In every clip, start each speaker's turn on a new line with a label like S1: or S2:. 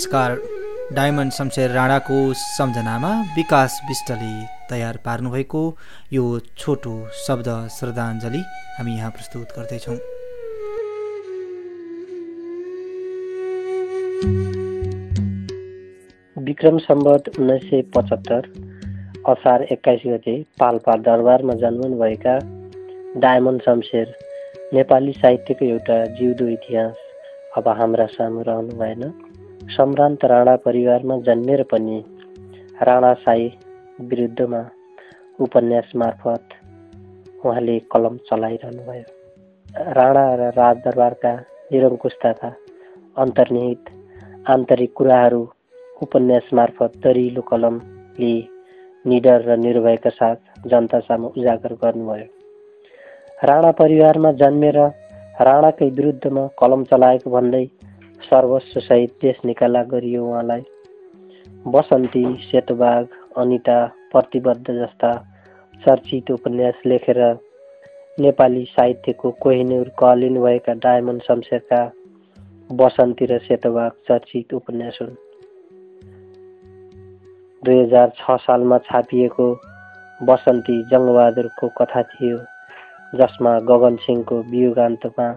S1: उपन्यासकार डायमन्ड शमशेर राणाको सम्झनामा विकास विष्टले तयार पार्नुभएको यो छोटो शब्द श्रद्धाञ्जली हामी यहाँ प्रस्तुत गर्दैछौँ।
S2: विक्रम सम्बत उन्नाइस सय पचहत्तर असार एक्काइस गते पाल्पा दरबारमा जन्मनुभएका डायमन्ड शमशेर नेपाली साहित्यको एउटा जिउँदो इतिहास अब हाम्रा सामु रहनु भएन। सम्भ्रान्त राणा परिवारमा जन्मेर पनि राणा साई विरुद्धमा उपन्यास मार्फत उहाँले कलम चलाइरहनु भयो राणा र राजदरबारका निरङ्कुशताका अन्तर्निहित आन्तरिक कुराहरू उपन्यास मार्फत दरिलो कलमले निडर र निर्भयका साथ जनता सामु उजागर गर्नुभयो। राणा परिवारमा जन्मेर राणाकै विरुद्धमा कलम चलाएको भन्दै सर्वस्व सहित देश निकाला गरियो उहाँलाई। बसन्ती सेतबाग अनिता प्रतिबद्ध जस्ता चर्चित उपन्यास लेखेर नेपाली साहित्यको कोहिनुर कहलिनुभएका डायमन्ड शमशेरका बसन्ती र सेतबाग चर्चित उपन्यास हुन्। दुई हजार छ सालमा छापिएको बसन्ती जङ्गबहादुरको कथा थियो जसमा गगन सिंहको वियोगान्तमा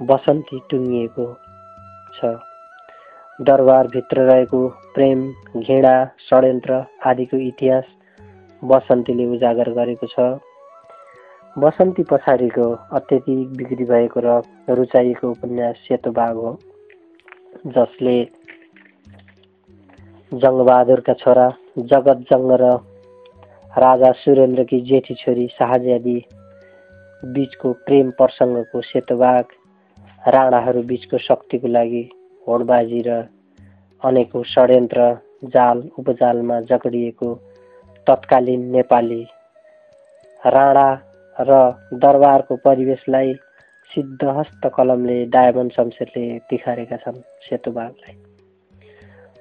S2: बसन्ती टुङ्गिएको छ। दरबारभित्र रहेको प्रेम घृणा षड्यन्त्र आदिको इतिहास बसन्तीले उजागर गरेको छ। बसन्ती पछाडिको अत्यधिक बिक्री भएको र रुचाइएको उपन्यास सेतो बाघ हो जसले जङ्गबहादुरका छोरा जगत जङ्ग र राजा सुरेन्द्रकी जेठी छोरी शाहज्यादी बिचको प्रेम प्रसङ्गको सेतोबाग राणाहरू बिचको शक्तिको लागि होडबाजी र अनेकौँ षड्यन्त्र जाल उपजालमा जगडिएको तत्कालीन नेपाली राणा र दरबारको परिवेशलाई सिद्धहस्त कलमले डायमन्ड शमशेरले तिखारेका छन् सेतुबागलाई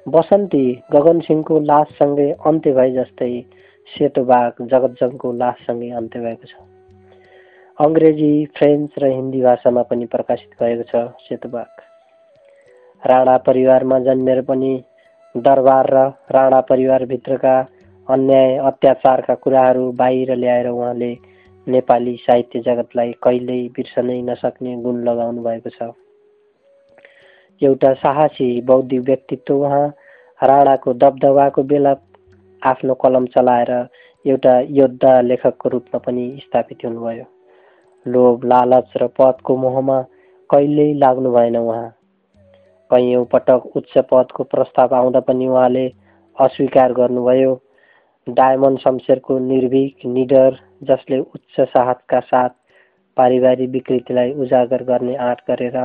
S2: बसन्ती गगनसिंहको लाससँगै अन्त्य भए जस्तै सेतोबाग जगतजङको लाससँगै अन्त्य भएको छ। अङ्ग्रेजी फ्रेन्च र हिन्दी भाषामा पनि प्रकाशित भएको छ सेतुबाग राणा परिवारमा जन्मेर पनि दरबार र राणा परिवारभित्रका अन्याय अत्याचारका कुराहरू बाहिर ल्याएर उहाँले नेपाली साहित्य जगतलाई कहिल्यै बिर्सनै नसक्ने गुण लगाउनु भएको छ। एउटा साहसी बौद्धिक व्यक्तित्व उहाँ राणाको दबदबाको बेला आफ्नो कलम चलाएर एउटा योद्धा लेखकको रूपमा पनि स्थापित हुनुभयो। लोभ लालच र पदको मोहमा कहिल्यै लाग्नु भएन उहाँ। कैयौँ पटक उच्च पदको प्रस्ताव आउँदा पनि उहाँले अस्वीकार गर्नुभयो। डायमन्ड शमशेरको निर्भीक निडर जसले उच्च साहसका साथ पारिवारिक विकृतिलाई उजागर गर्ने आँट गरेर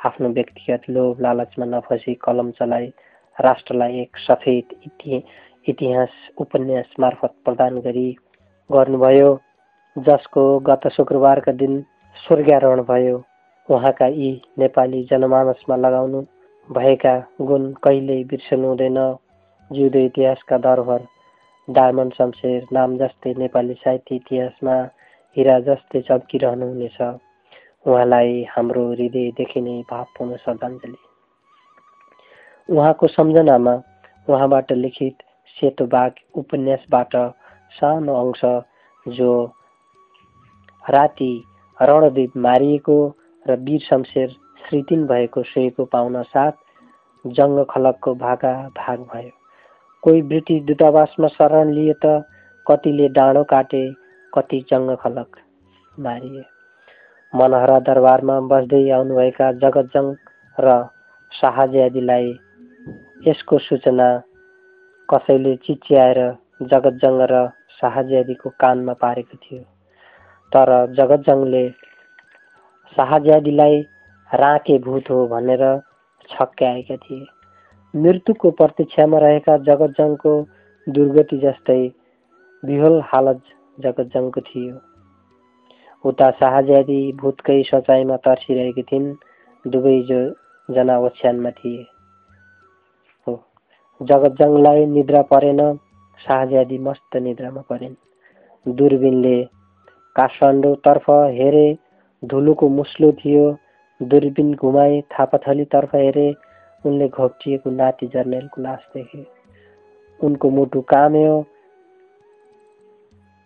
S2: आफ्नो व्यक्तिगत लोभ लालचमा नफसी कलम चलाई राष्ट्रलाई एक सफेद इति इतिहास उपन्यास मार्फत प्रदान गरी गर्नुभयो। जसको गत शुक्रबारका दिन स्वर्गारोहण भयो उहाँका यी नेपाली जनमानसमा लगाउनु भएका गुण कहिल्यै बिर्सनु हुँदैन। जिउँदो इतिहासका धरोहर डायमन्ड शमशेर नाम जस्तै नेपाली साहित्य इतिहासमा हिरा जस्तै चम्किरहनु हुनेछ उहाँलाई हाम्रो हृदयदेखि नै भावपूर्ण श्रद्धाञ्जली। उहाँको सम्झनामा उहाँबाट लिखित सेतो बाघ उपन्यासबाट सानो अंश जो राति रणद्वीप मारिएको र वीर शमशेर श्रीतिन भएको श्रेयको पाउन साथ जङ्ग खलकको भागा भाग भयो। कोही ब्रिटिस दूतावासमा शरण लिए त कतिले डाँडो काटे कति जङ्ग खलक मारिए। मनहरा दरबारमा बस्दै आउनुभएका जगतजङ र शाहजी यसको सूचना कसैले चिच्याएर जगतजङ र शाहजी कानमा पारेको थियो। तर जगतजङले शाहज्यादीलाई राके भूत हो भनेर छक्क्याएका थिए। मृत्युको प्रतीक्षामा रहेका जगतजङको दुर्गति जस्तै विहोल हालत जगतजङको थियो। उता शाहज्यादी भूतकै सचाइमा तर्सिरहेकी थिइन् दुवै जो जना ओछ्यानमा थिए। हो जगतजङलाई निद्रा परेन शाहज्यादी मस्त निद्रामा परेन्। दुर्बिनले काठमाडौँतर्फ हेरे धुलोको मुस्लो थियो। दुर्बिन घुमाए थापाथलीतर्फ हेरे उनले घोप्टिएको नाति जर्नेलको लास देखे। उनको मुटु काम्यो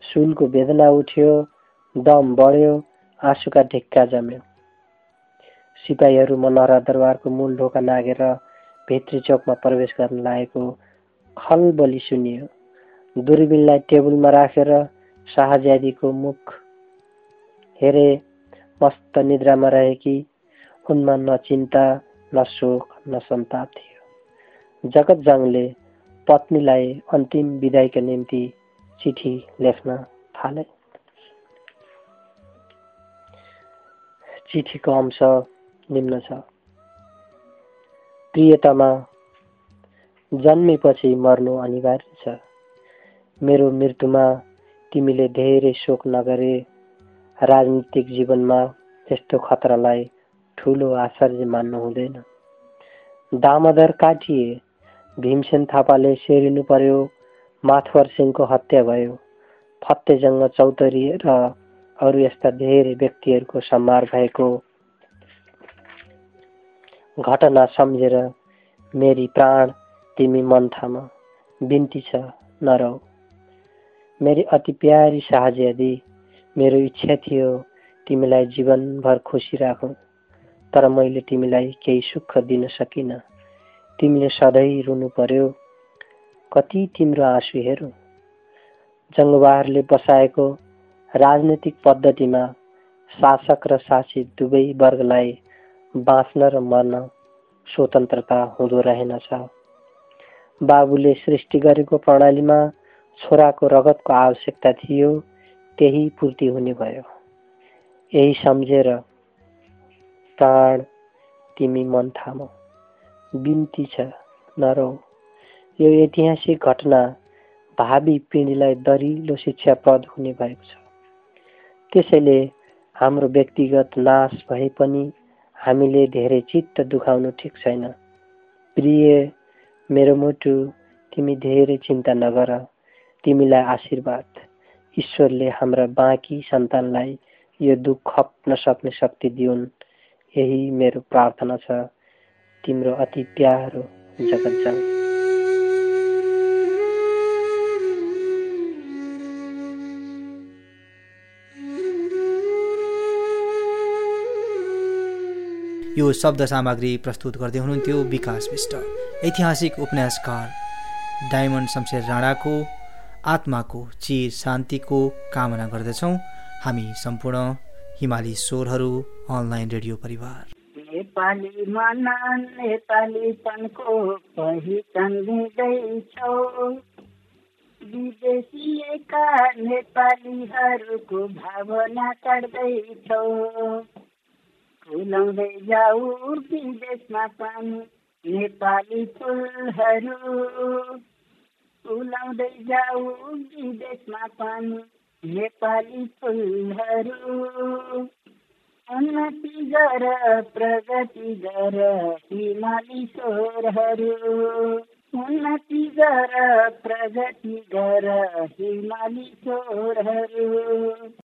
S2: सुनको वेदना उठ्यो दम बढ्यो आँसुका ढिक्का जम्यो। सिपाहीहरू मनहरा दरबारको मूल ढोका नागेर भित्री चौकमा प्रवेश गर्न लागेको खलबली सुनियो। दूरबिनलाई टेबलमा राखेर शाहज्यादीको मुख हेरे मस्त निद्रामा रहेकी उनमा न चिन्ता न शोक न सन्ताप थियो। जगत जङले पत्नीलाई अन्तिम विदाईका निम्ति चिठी लेख्न थाले। चिठीको अंश निम्न छ। प्रियतामा जन्मेपछि मर्नु अनिवार्य छ। मेरो मृत्युमा तिमीले धेरै शोक नगरे राजनीतिक जीवनमा यस्तो खतरालाई ठुलो आश्चर्य मान्नु हुँदैन। दामोदर काटिए भीमसेन थापाले सेरिनु पर्यो माथवर सिंहको हत्या भयो फत्तेजङ्ग चौधरी र अरू यस्ता धेरै व्यक्तिहरूको संहार भएको घटना सम्झेर मेरी प्राण तिमी मन थाम बिन्ती छ नरौ। मेरी अति प्यारी शाहज्यादी मेरो इच्छा थियो तिमीलाई जीवनभर खुसी राखौँ तर मैले तिमीलाई केही सुख दिन सकिनँ। तिमीले सधैँ रुनु पर्यो। कति तिम्रो आँसु हेरौँ। बसाएको राजनैतिक पद्धतिमा शासक र शासित दुवै वर्गलाई बाँच्न र मर्न स्वतन्त्रता हुँदो रहेनछ। बाबुले सृष्टि गरेको प्रणालीमा छोराको रगतको आवश्यकता थियो। त्यही पूर्ति हुने भयो। यही सम्झेर प्राण तिमी मन थाम। बिन्ती छ नरौ। यो ऐतिहासिक घटना भावी पिँढीलाई दरिलो शिक्षाप्रद हुने भएको छ। त्यसैले हाम्रो व्यक्तिगत नाश भए पनि हामीले धेरै चित्त दुखाउनु ठिक छैन। प्रिय मेरो मुटु तिमी धेरै चिन्ता नगर। तिमीलाई आशीर्वाद। ईश्वरले हाम्रा बाँकी सन्तानलाई यो दुःख खप्न सक्ने शक्ति दिउन्। यही मेरो प्रार्थना छ। तिम्रो अति प्यारो जगत
S1: यो शब्द सामग्री प्रस्तुत गर्दै हुनुहुन्थ्यो विकास विष्ट। ऐतिहासिक उपन्यासकार डायमन्ड शमशेर राणाको आत्माको चिर शान्तिको कामना गर्दछौँ। हामी सम्पूर्ण हिमाली स्वरहरू अनलाइन रेडियो परिवार।
S3: नेपाली नेपालीपनको पहिचान नेपालीहरूको भावना काट्दैछौ। फुलाउँदै जाऊ विदेशमा पनि नेपाली फुलहरू। फुलाउँदै जाऊ विदेशमा पनि नेपाली फुलहरू उन्नति गर प्रगति गर हिमाली स्वरहरू उन्नति गर प्रगति गर हिमाली स्वरहरू